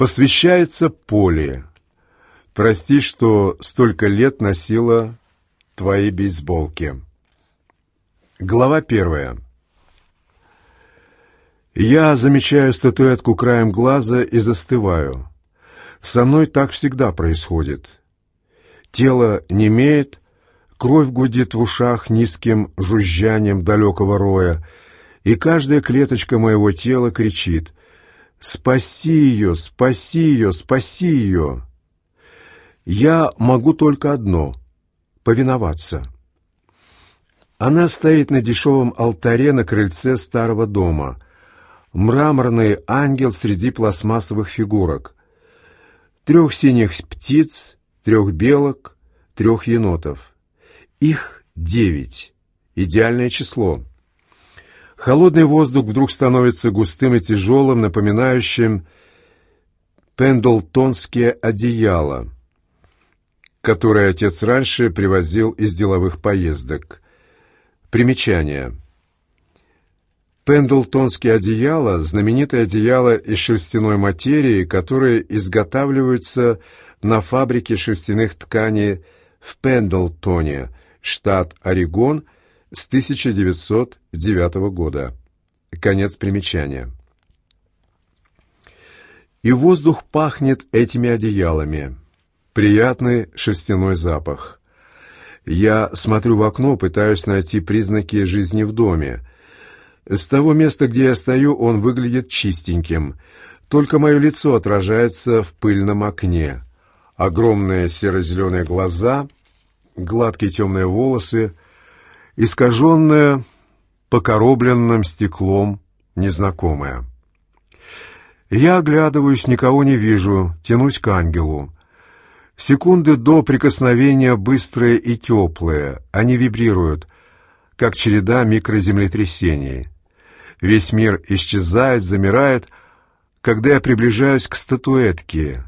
Посвящается Поле. Прости, что столько лет носила твои бейсболки. Глава первая. Я замечаю статуэтку краем глаза и застываю. Со мной так всегда происходит. Тело немеет, кровь гудит в ушах низким жужжанием далекого роя, и каждая клеточка моего тела кричит «Спаси ее! Спаси ее! Спаси ее!» Я могу только одно — повиноваться. Она стоит на дешевом алтаре на крыльце старого дома. Мраморный ангел среди пластмассовых фигурок. Трех синих птиц, трех белок, трех енотов. Их девять. Идеальное число. Холодный воздух вдруг становится густым и тяжелым, напоминающим пендлтонские одеяла, которые отец раньше привозил из деловых поездок. Примечание. Пендлтонские одеяла – знаменитые одеяла из шерстяной материи, которые изготавливаются на фабрике шерстяных тканей в Пендлтоне, штат Орегон – с 1909 года. Конец примечания. И воздух пахнет этими одеялами. Приятный шерстяной запах. Я смотрю в окно, пытаюсь найти признаки жизни в доме. С того места, где я стою, он выглядит чистеньким. Только мое лицо отражается в пыльном окне. Огромные серо-зеленые глаза, гладкие темные волосы — искаженное покоробленным стеклом незнакомое. Я оглядываюсь, никого не вижу, тянусь к ангелу. Секунды до прикосновения быстрые и теплые, они вибрируют, как череда микроземлетрясений. Весь мир исчезает, замирает, когда я приближаюсь к статуэтке.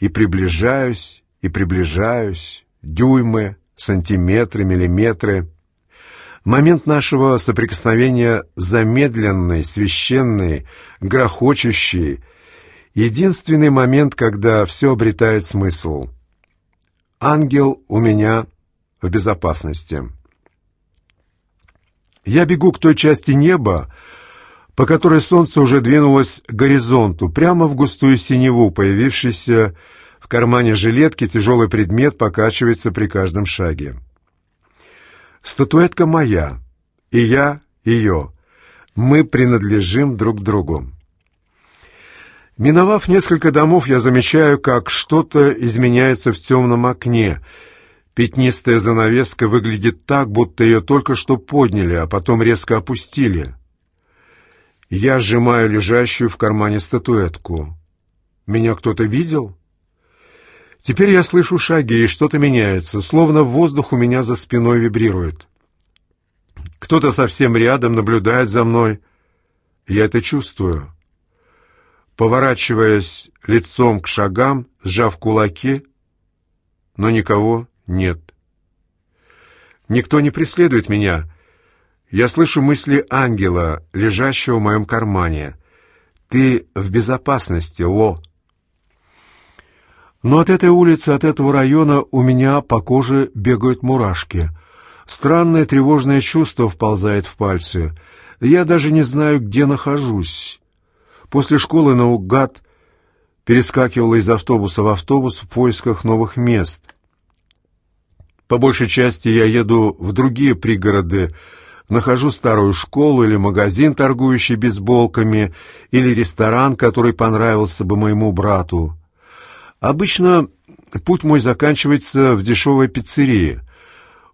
И приближаюсь, и приближаюсь, дюймы, сантиметры, миллиметры — Момент нашего соприкосновения замедленный, священный, грохочущий, единственный момент, когда все обретает смысл. Ангел у меня в безопасности. Я бегу к той части неба, по которой солнце уже двинулось к горизонту, прямо в густую синеву, появившийся в кармане жилетки тяжелый предмет покачивается при каждом шаге. Статуэтка моя, и я ее. Мы принадлежим друг другу. Миновав несколько домов, я замечаю, как что-то изменяется в темном окне. Пятнистая занавеска выглядит так, будто ее только что подняли, а потом резко опустили. Я сжимаю лежащую в кармане статуэтку. Меня кто-то видел? Теперь я слышу шаги, и что-то меняется, словно воздух у меня за спиной вибрирует. Кто-то совсем рядом наблюдает за мной. Я это чувствую. Поворачиваясь лицом к шагам, сжав кулаки, но никого нет. Никто не преследует меня. Я слышу мысли ангела, лежащего в моем кармане. «Ты в безопасности, Ло». Но от этой улицы, от этого района у меня по коже бегают мурашки. Странное тревожное чувство вползает в пальцы. Я даже не знаю, где нахожусь. После школы наугад перескакивала из автобуса в автобус в поисках новых мест. По большей части я еду в другие пригороды, нахожу старую школу или магазин, торгующий бейсболками, или ресторан, который понравился бы моему брату. Обычно путь мой заканчивается в дешевой пиццерии.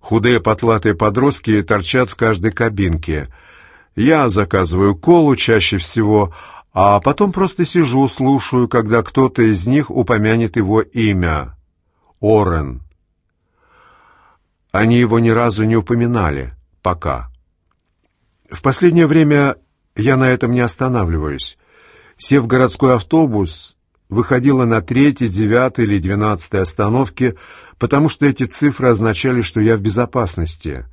Худые потлатые подростки торчат в каждой кабинке. Я заказываю колу чаще всего, а потом просто сижу, слушаю, когда кто-то из них упомянет его имя. Орен. Они его ни разу не упоминали. Пока. В последнее время я на этом не останавливаюсь. Сев в городской автобус, выходила на третьей, девятой или двенадцатой остановке, потому что эти цифры означали, что я в безопасности.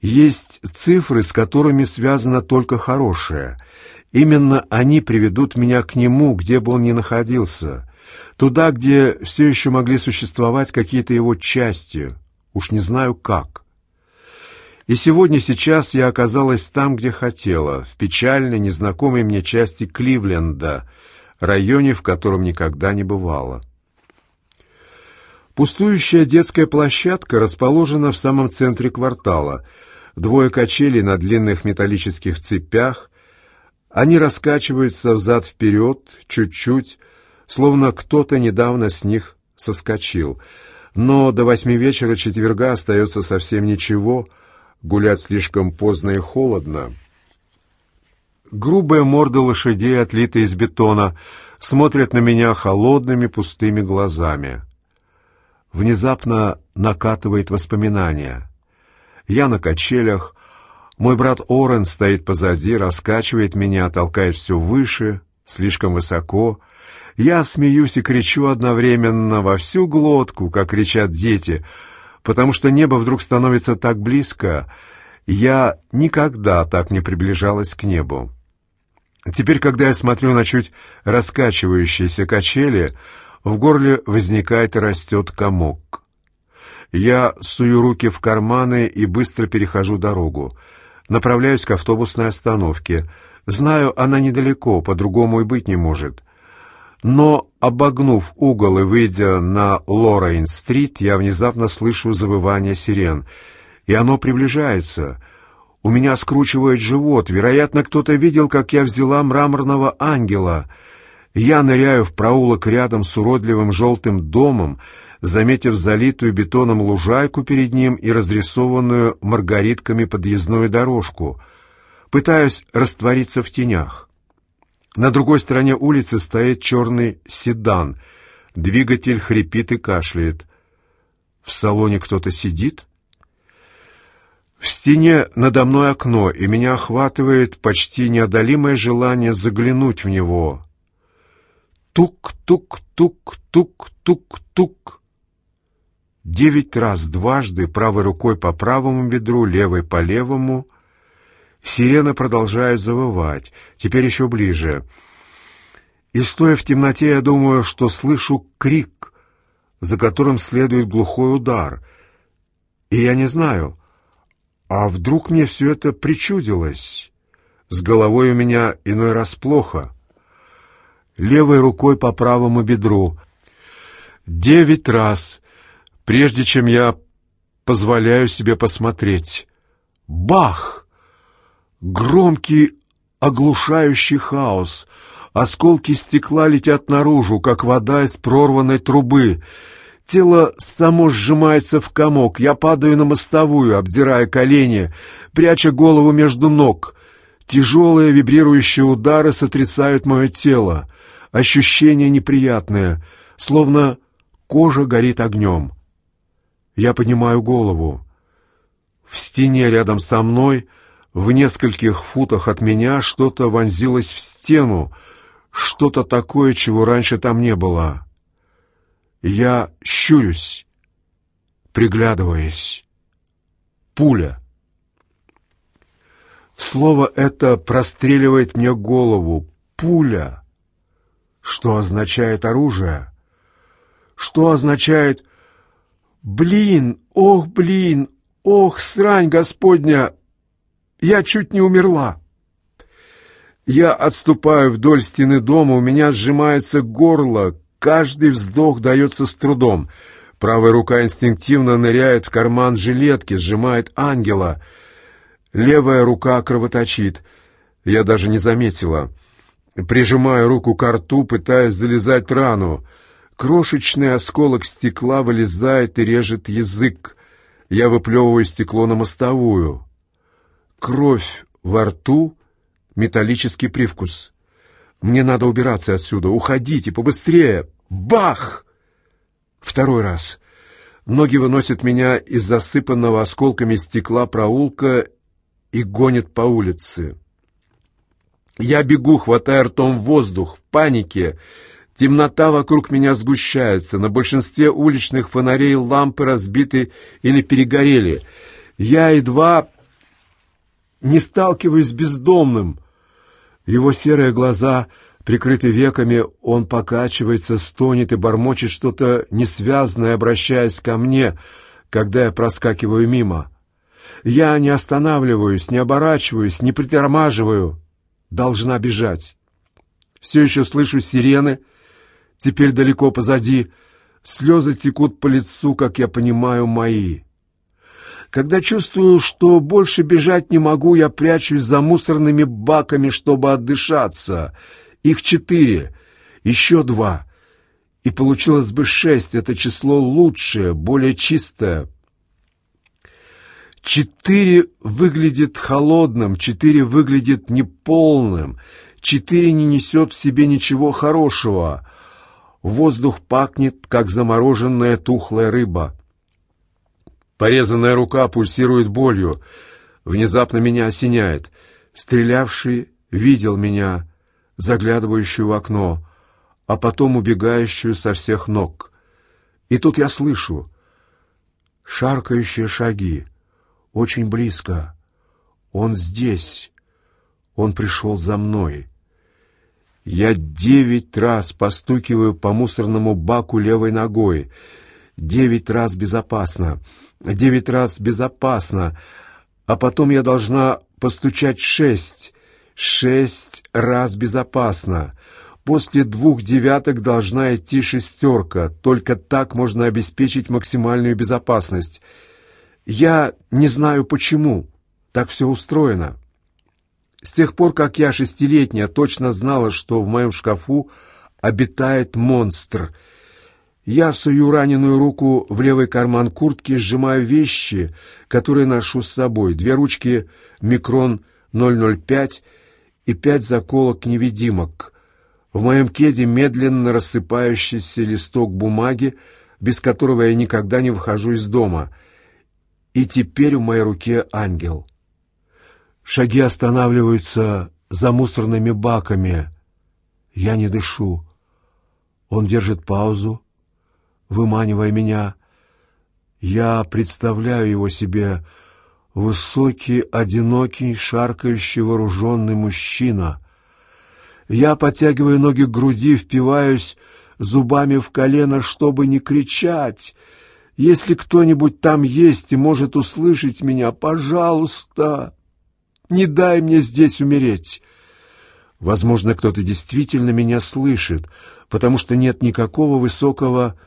Есть цифры, с которыми связано только хорошее, Именно они приведут меня к нему, где бы он ни находился, туда, где все еще могли существовать какие-то его части, уж не знаю как. И сегодня, сейчас я оказалась там, где хотела, в печальной, незнакомой мне части Кливленда, районе, в котором никогда не бывала. Пустующая детская площадка расположена в самом центре квартала. Двое качелей на длинных металлических цепях. Они раскачиваются взад-вперед, чуть-чуть, словно кто-то недавно с них соскочил. Но до восьми вечера четверга остается совсем ничего, гулять слишком поздно и холодно. Грубая морда лошадей, отлитая из бетона, смотрят на меня холодными пустыми глазами. Внезапно накатывает воспоминания. Я на качелях, мой брат Орен стоит позади, раскачивает меня, толкает все выше, слишком высоко. Я смеюсь и кричу одновременно во всю глотку, как кричат дети, потому что небо вдруг становится так близко. Я никогда так не приближалась к небу. Теперь, когда я смотрю на чуть раскачивающиеся качели, в горле возникает и растет комок. Я сую руки в карманы и быстро перехожу дорогу. Направляюсь к автобусной остановке. Знаю, она недалеко, по-другому и быть не может. Но, обогнув угол и выйдя на Лорейн-стрит, я внезапно слышу завывание сирен. И оно приближается. У меня скручивает живот. Вероятно, кто-то видел, как я взяла мраморного ангела — я ныряю в проулок рядом с уродливым желтым домом, заметив залитую бетоном лужайку перед ним и разрисованную маргаритками подъездную дорожку. Пытаюсь раствориться в тенях. На другой стороне улицы стоит черный седан. Двигатель хрипит и кашляет. В салоне кто-то сидит? В стене надо мной окно, и меня охватывает почти неодолимое желание заглянуть в него. Тук-тук-тук-тук-тук-тук. Девять раз дважды, правой рукой по правому бедру, левой по левому. Сирена продолжает завывать, теперь еще ближе. И стоя в темноте, я думаю, что слышу крик, за которым следует глухой удар. И я не знаю, а вдруг мне все это причудилось? С головой у меня иной раз плохо левой рукой по правому бедру. Девять раз, прежде чем я позволяю себе посмотреть. Бах! Громкий, оглушающий хаос. Осколки стекла летят наружу, как вода из прорванной трубы. Тело само сжимается в комок. Я падаю на мостовую, обдирая колени, пряча голову между ног. Тяжелые вибрирующие удары сотрясают мое тело. Ощущение неприятное, словно кожа горит огнем. Я поднимаю голову. В стене рядом со мной, в нескольких футах от меня, что-то вонзилось в стену, что-то такое, чего раньше там не было. Я щурюсь, приглядываясь. Пуля. Слово это простреливает мне голову. Пуля. Что означает оружие? Что означает «Блин! Ох, блин! Ох, срань Господня! Я чуть не умерла!» Я отступаю вдоль стены дома, у меня сжимается горло, каждый вздох дается с трудом. Правая рука инстинктивно ныряет в карман жилетки, сжимает ангела. Левая рука кровоточит. Я даже не заметила. Прижимаю руку к рту, пытаясь залезать рану. Крошечный осколок стекла вылезает и режет язык. Я выплевываю стекло на мостовую. Кровь во рту, металлический привкус. Мне надо убираться отсюда. Уходите, побыстрее! Бах! Второй раз. Ноги выносят меня из засыпанного осколками стекла проулка и гонят по улице. Я бегу, хватая ртом воздух, в панике. Темнота вокруг меня сгущается. На большинстве уличных фонарей лампы разбиты или перегорели. Я едва не сталкиваюсь с бездомным. Его серые глаза прикрыты веками, он покачивается, стонет и бормочет что-то несвязное, обращаясь ко мне, когда я проскакиваю мимо. Я не останавливаюсь, не оборачиваюсь, не притормаживаю. Должна бежать. Все еще слышу сирены, теперь далеко позади. Слезы текут по лицу, как я понимаю, мои. Когда чувствую, что больше бежать не могу, я прячусь за мусорными баками, чтобы отдышаться. Их четыре, еще два. И получилось бы шесть. Это число лучшее, более чистое. Четыре выглядит холодным, четыре выглядит неполным, четыре не несет в себе ничего хорошего. Воздух пахнет, как замороженная тухлая рыба. Порезанная рука пульсирует болью. Внезапно меня осеняет. Стрелявший видел меня, заглядывающую в окно, а потом убегающую со всех ног. И тут я слышу шаркающие шаги. Очень близко. Он здесь. Он пришел за мной. Я девять раз постукиваю по мусорному баку левой ногой. Девять раз безопасно девять раз безопасно, а потом я должна постучать шесть, шесть раз безопасно. После двух девяток должна идти шестерка, только так можно обеспечить максимальную безопасность. Я не знаю почему, так все устроено. С тех пор, как я шестилетняя точно знала, что в моем шкафу обитает монстр — я сую раненую руку в левый карман куртки, сжимаю вещи, которые ношу с собой. Две ручки «Микрон 005» и пять заколок-невидимок. В моем кеде медленно рассыпающийся листок бумаги, без которого я никогда не выхожу из дома. И теперь в моей руке ангел. Шаги останавливаются за мусорными баками. Я не дышу. Он держит паузу, выманивая меня. Я представляю его себе высокий, одинокий, шаркающий вооруженный мужчина. Я подтягиваю ноги к груди, впиваюсь зубами в колено, чтобы не кричать. Если кто-нибудь там есть и может услышать меня, пожалуйста, не дай мне здесь умереть. Возможно, кто-то действительно меня слышит, потому что нет никакого высокого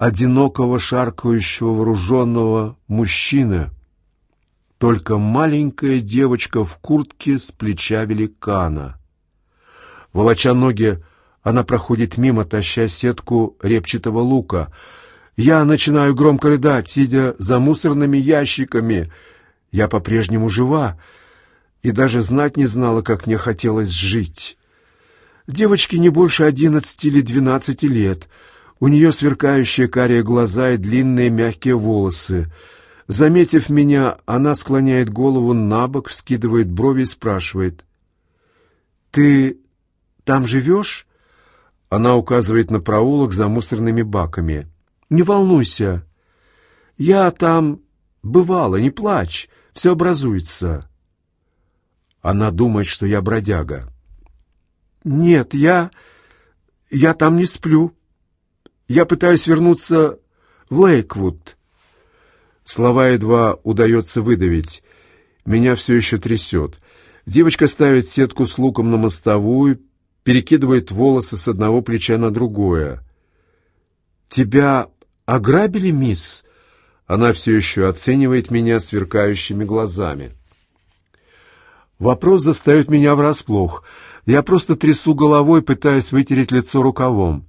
одинокого шаркающего вооруженного мужчины, только маленькая девочка в куртке с плеча великана. Волоча ноги, она проходит мимо, таща сетку репчатого лука. Я начинаю громко рыдать, сидя за мусорными ящиками. Я по-прежнему жива и даже знать не знала, как мне хотелось жить. Девочке не больше одиннадцати или двенадцати лет — у нее сверкающие карие глаза и длинные мягкие волосы. Заметив меня, она склоняет голову на бок, вскидывает брови и спрашивает. «Ты там живешь?» Она указывает на проулок за мусорными баками. «Не волнуйся. Я там бывала, не плачь, все образуется». Она думает, что я бродяга. «Нет, я... я там не сплю». Я пытаюсь вернуться в Лейквуд. Слова едва удается выдавить. Меня все еще трясет. Девочка ставит сетку с луком на мостовую, перекидывает волосы с одного плеча на другое. «Тебя ограбили, мисс?» Она все еще оценивает меня сверкающими глазами. Вопрос застает меня врасплох. Я просто трясу головой, пытаясь вытереть лицо рукавом.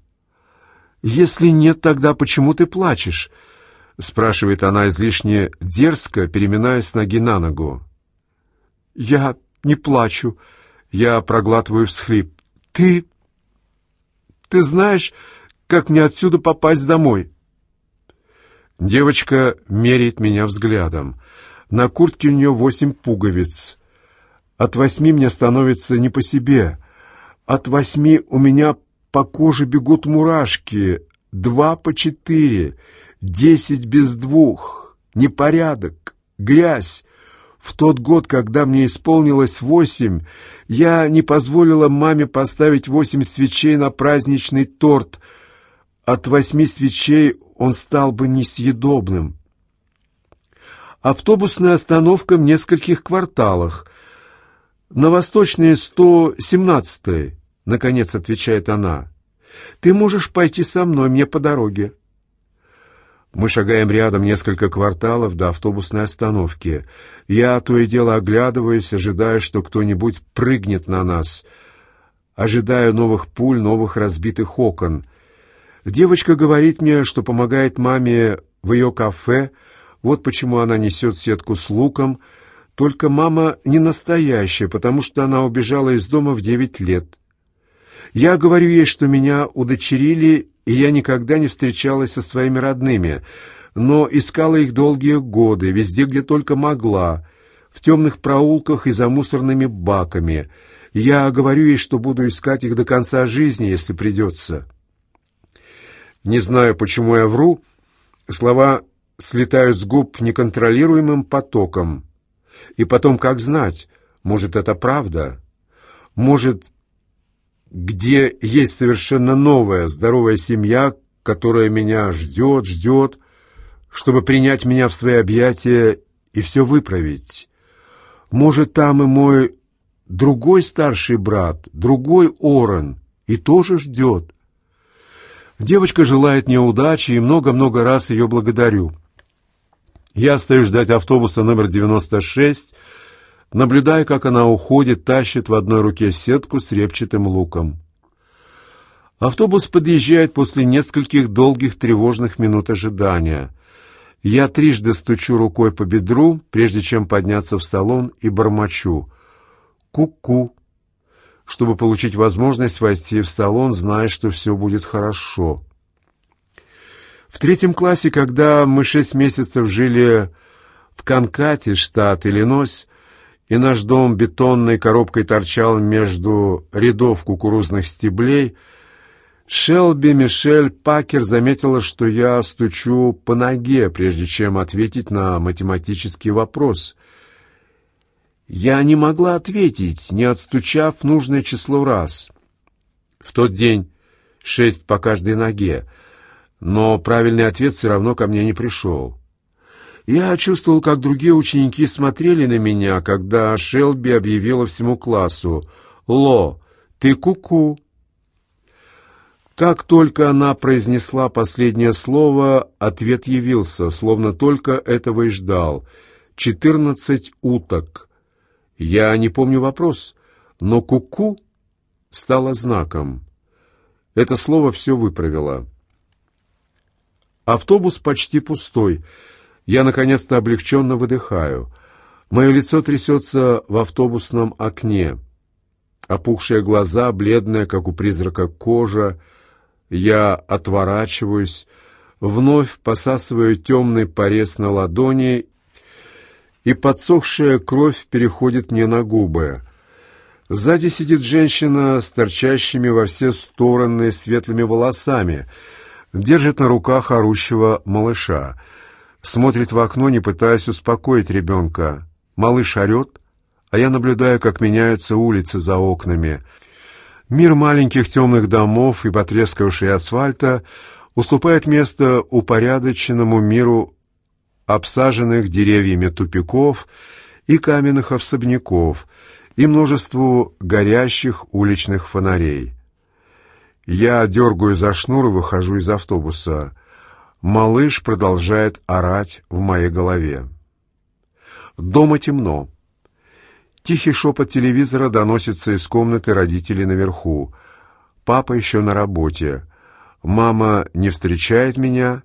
«Если нет, тогда почему ты плачешь?» — спрашивает она излишне дерзко, переминаясь с ноги на ногу. «Я не плачу», — я проглатываю всхлип. «Ты... ты знаешь, как мне отсюда попасть домой?» Девочка меряет меня взглядом. На куртке у нее восемь пуговиц. От восьми мне становится не по себе. От восьми у меня по коже бегут мурашки, два по четыре, десять без двух, непорядок, грязь. В тот год, когда мне исполнилось восемь, я не позволила маме поставить восемь свечей на праздничный торт. От восьми свечей он стал бы несъедобным. Автобусная остановка в нескольких кварталах. На восточной 117-й, наконец отвечает она. Ты можешь пойти со мной, мне по дороге. Мы шагаем рядом несколько кварталов до автобусной остановки. Я то и дело оглядываюсь, ожидая, что кто-нибудь прыгнет на нас. Ожидаю новых пуль, новых разбитых окон. Девочка говорит мне, что помогает маме в ее кафе, вот почему она несет сетку с луком. Только мама не настоящая, потому что она убежала из дома в девять лет. Я говорю ей, что меня удочерили и я никогда не встречалась со своими родными, но искала их долгие годы, везде, где только могла, в темных проулках и за мусорными баками. Я говорю ей, что буду искать их до конца жизни, если придется. Не знаю, почему я вру, слова слетают с губ неконтролируемым потоком. И потом, как знать, может, это правда? Может, где есть совершенно новая, здоровая семья, которая меня ждет, ждет, чтобы принять меня в свои объятия и все выправить. Может, там и мой другой старший брат, другой Орен, и тоже ждет. Девочка желает мне удачи, и много-много раз ее благодарю. Я стою ждать автобуса номер 96, наблюдая, как она уходит, тащит в одной руке сетку с репчатым луком. Автобус подъезжает после нескольких долгих тревожных минут ожидания. Я трижды стучу рукой по бедру, прежде чем подняться в салон, и бормочу «Ку-ку», чтобы получить возможность войти в салон, зная, что все будет хорошо. В третьем классе, когда мы шесть месяцев жили в Канкате, штат Иллинойс, и наш дом бетонной коробкой торчал между рядов кукурузных стеблей, Шелби Мишель Пакер заметила, что я стучу по ноге, прежде чем ответить на математический вопрос. Я не могла ответить, не отстучав нужное число раз. В тот день шесть по каждой ноге, но правильный ответ все равно ко мне не пришел. Я чувствовал, как другие ученики смотрели на меня, когда Шелби объявила всему классу «Ло, ты куку». -ку. Как только она произнесла последнее слово, ответ явился, словно только этого и ждал. «Четырнадцать уток». Я не помню вопрос, но «куку» -ку стало знаком. Это слово все выправило. Автобус почти пустой — я, наконец-то, облегченно выдыхаю. Мое лицо трясется в автобусном окне. Опухшие глаза, бледная, как у призрака кожа. Я отворачиваюсь, вновь посасываю темный порез на ладони, и подсохшая кровь переходит мне на губы. Сзади сидит женщина с торчащими во все стороны светлыми волосами, держит на руках орущего малыша — смотрит в окно, не пытаясь успокоить ребенка. Малыш орет, а я наблюдаю, как меняются улицы за окнами. Мир маленьких темных домов и потрескавшей асфальта уступает место упорядоченному миру обсаженных деревьями тупиков и каменных особняков и множеству горящих уличных фонарей. Я дергаю за шнур и выхожу из автобуса. Малыш продолжает орать в моей голове. Дома темно. Тихий шепот телевизора доносится из комнаты родителей наверху. Папа еще на работе. Мама не встречает меня,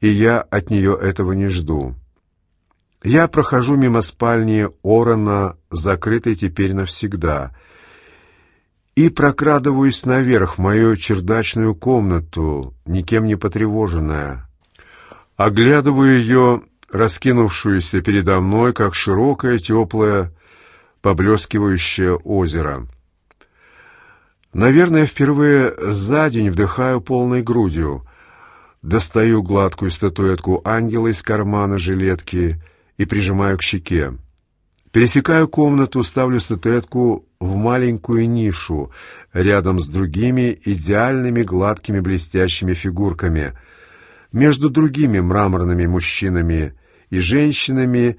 и я от нее этого не жду. Я прохожу мимо спальни Орона, закрытой теперь навсегда — и прокрадываюсь наверх в мою чердачную комнату, никем не потревоженная. Оглядываю ее, раскинувшуюся передо мной, как широкое, теплое, поблескивающее озеро. Наверное, впервые за день вдыхаю полной грудью, достаю гладкую статуэтку ангела из кармана жилетки и прижимаю к щеке. Пересекаю комнату, ставлю статуэтку в маленькую нишу, рядом с другими идеальными гладкими блестящими фигурками, между другими мраморными мужчинами и женщинами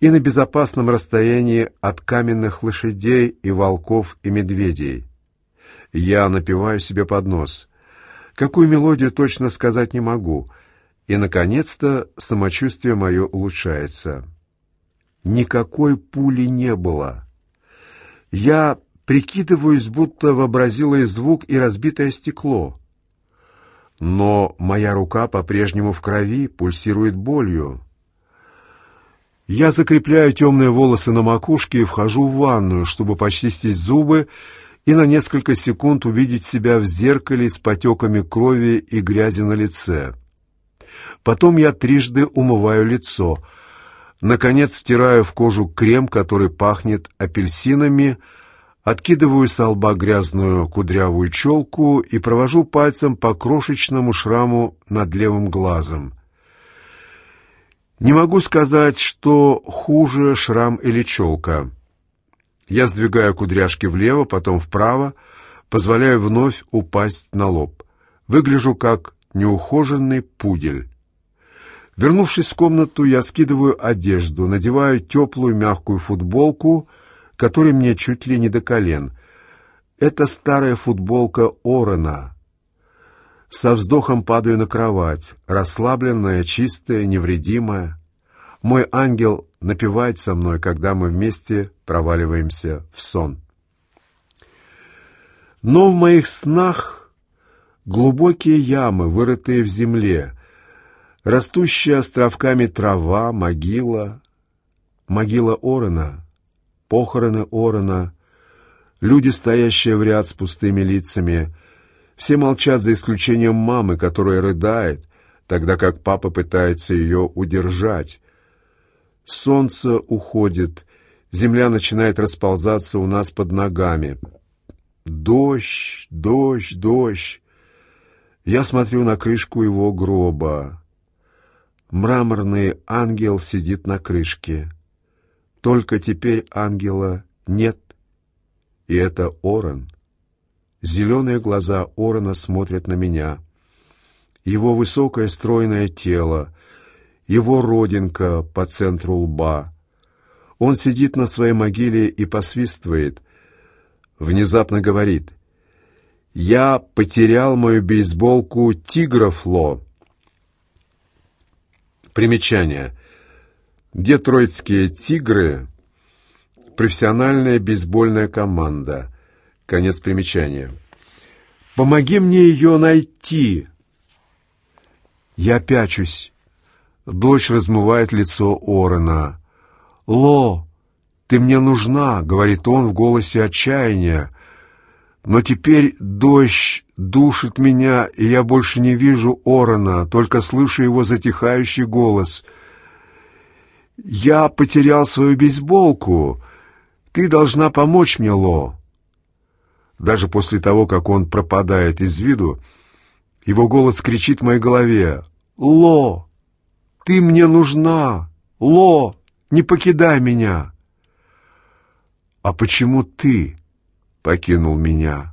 и на безопасном расстоянии от каменных лошадей и волков и медведей. Я напеваю себе под нос. Какую мелодию точно сказать не могу, и, наконец-то, самочувствие мое улучшается. Никакой пули не было. Я прикидываюсь, будто вообразила и звук, и разбитое стекло. Но моя рука по-прежнему в крови, пульсирует болью. Я закрепляю темные волосы на макушке и вхожу в ванную, чтобы почистить зубы и на несколько секунд увидеть себя в зеркале с потеками крови и грязи на лице. Потом я трижды умываю лицо. Наконец втираю в кожу крем, который пахнет апельсинами, откидываю с лба грязную кудрявую челку и провожу пальцем по крошечному шраму над левым глазом. Не могу сказать, что хуже шрам или челка. Я сдвигаю кудряшки влево, потом вправо, позволяю вновь упасть на лоб. Выгляжу как неухоженный пудель. Вернувшись в комнату, я скидываю одежду, надеваю теплую мягкую футболку, которая мне чуть ли не до колен. Это старая футболка Орена. Со вздохом падаю на кровать, расслабленная, чистая, невредимая. Мой ангел напевает со мной, когда мы вместе проваливаемся в сон. Но в моих снах глубокие ямы, вырытые в земле, растущая островками трава, могила, могила Орена, похороны Орена, люди, стоящие в ряд с пустыми лицами — все молчат за исключением мамы, которая рыдает, тогда как папа пытается ее удержать. Солнце уходит, земля начинает расползаться у нас под ногами. Дождь, дождь, дождь. Я смотрю на крышку его гроба. Мраморный ангел сидит на крышке. Только теперь ангела нет, и это Орен. Зеленые глаза Орона смотрят на меня. Его высокое стройное тело, его родинка по центру лба. Он сидит на своей могиле и посвистывает. Внезапно говорит. «Я потерял мою бейсболку «Тигрофло». Примечание. Детройтские «Тигры» — профессиональная бейсбольная команда — Конец примечания. «Помоги мне ее найти!» Я пячусь. Дочь размывает лицо Орена. «Ло, ты мне нужна!» — говорит он в голосе отчаяния. «Но теперь дождь душит меня, и я больше не вижу Орена, только слышу его затихающий голос. «Я потерял свою бейсболку. Ты должна помочь мне, Ло!» Даже после того, как он пропадает из виду, его голос кричит в моей голове «Ло! Ты мне нужна! Ло! Не покидай меня!» «А почему ты покинул меня?»